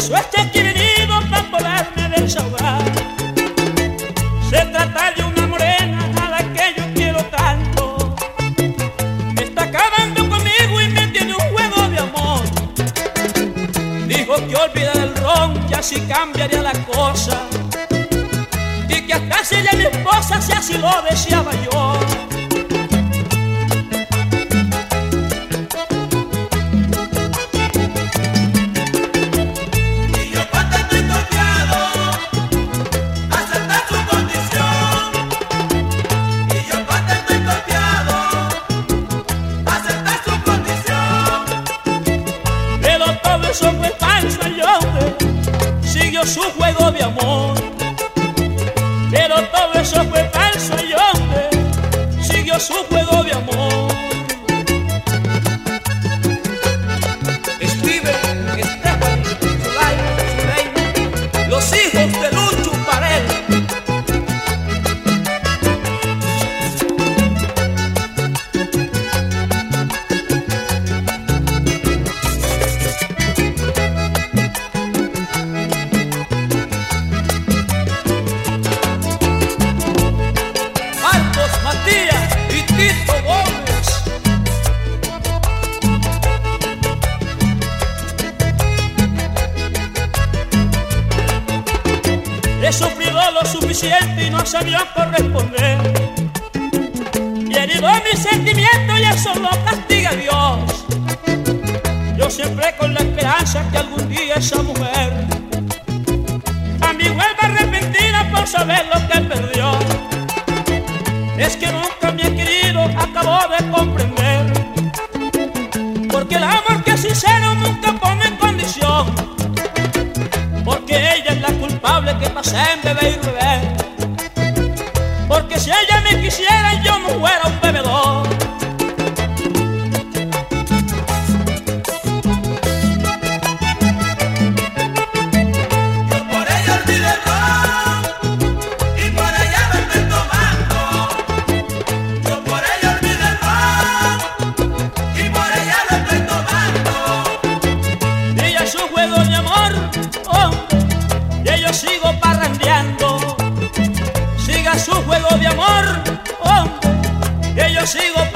eso está aquí venido para del desahogar. Se trata de una morena a la que yo quiero tanto. Me está acabando conmigo y me tiene un juego de amor. Dijo que olvidara el ron y así cambiaría la cosa. Y que hasta sería mi esposa si así lo deseaba yo. su juego de amor. Pero todo eso fue falso y hombre siguió su he sufrido lo suficiente y no sabía corresponder. Y herido mis sentimientos y eso lo castiga Dios. Yo siempre con la esperanza que algún día esa mujer a mí vuelva arrepentida por saber lo que perdió. Es que nunca mi querido, acabó de comprender. Porque la amo en y. Porque si ella me quisiera, yo me fuera de amor, hombre, que yo sigo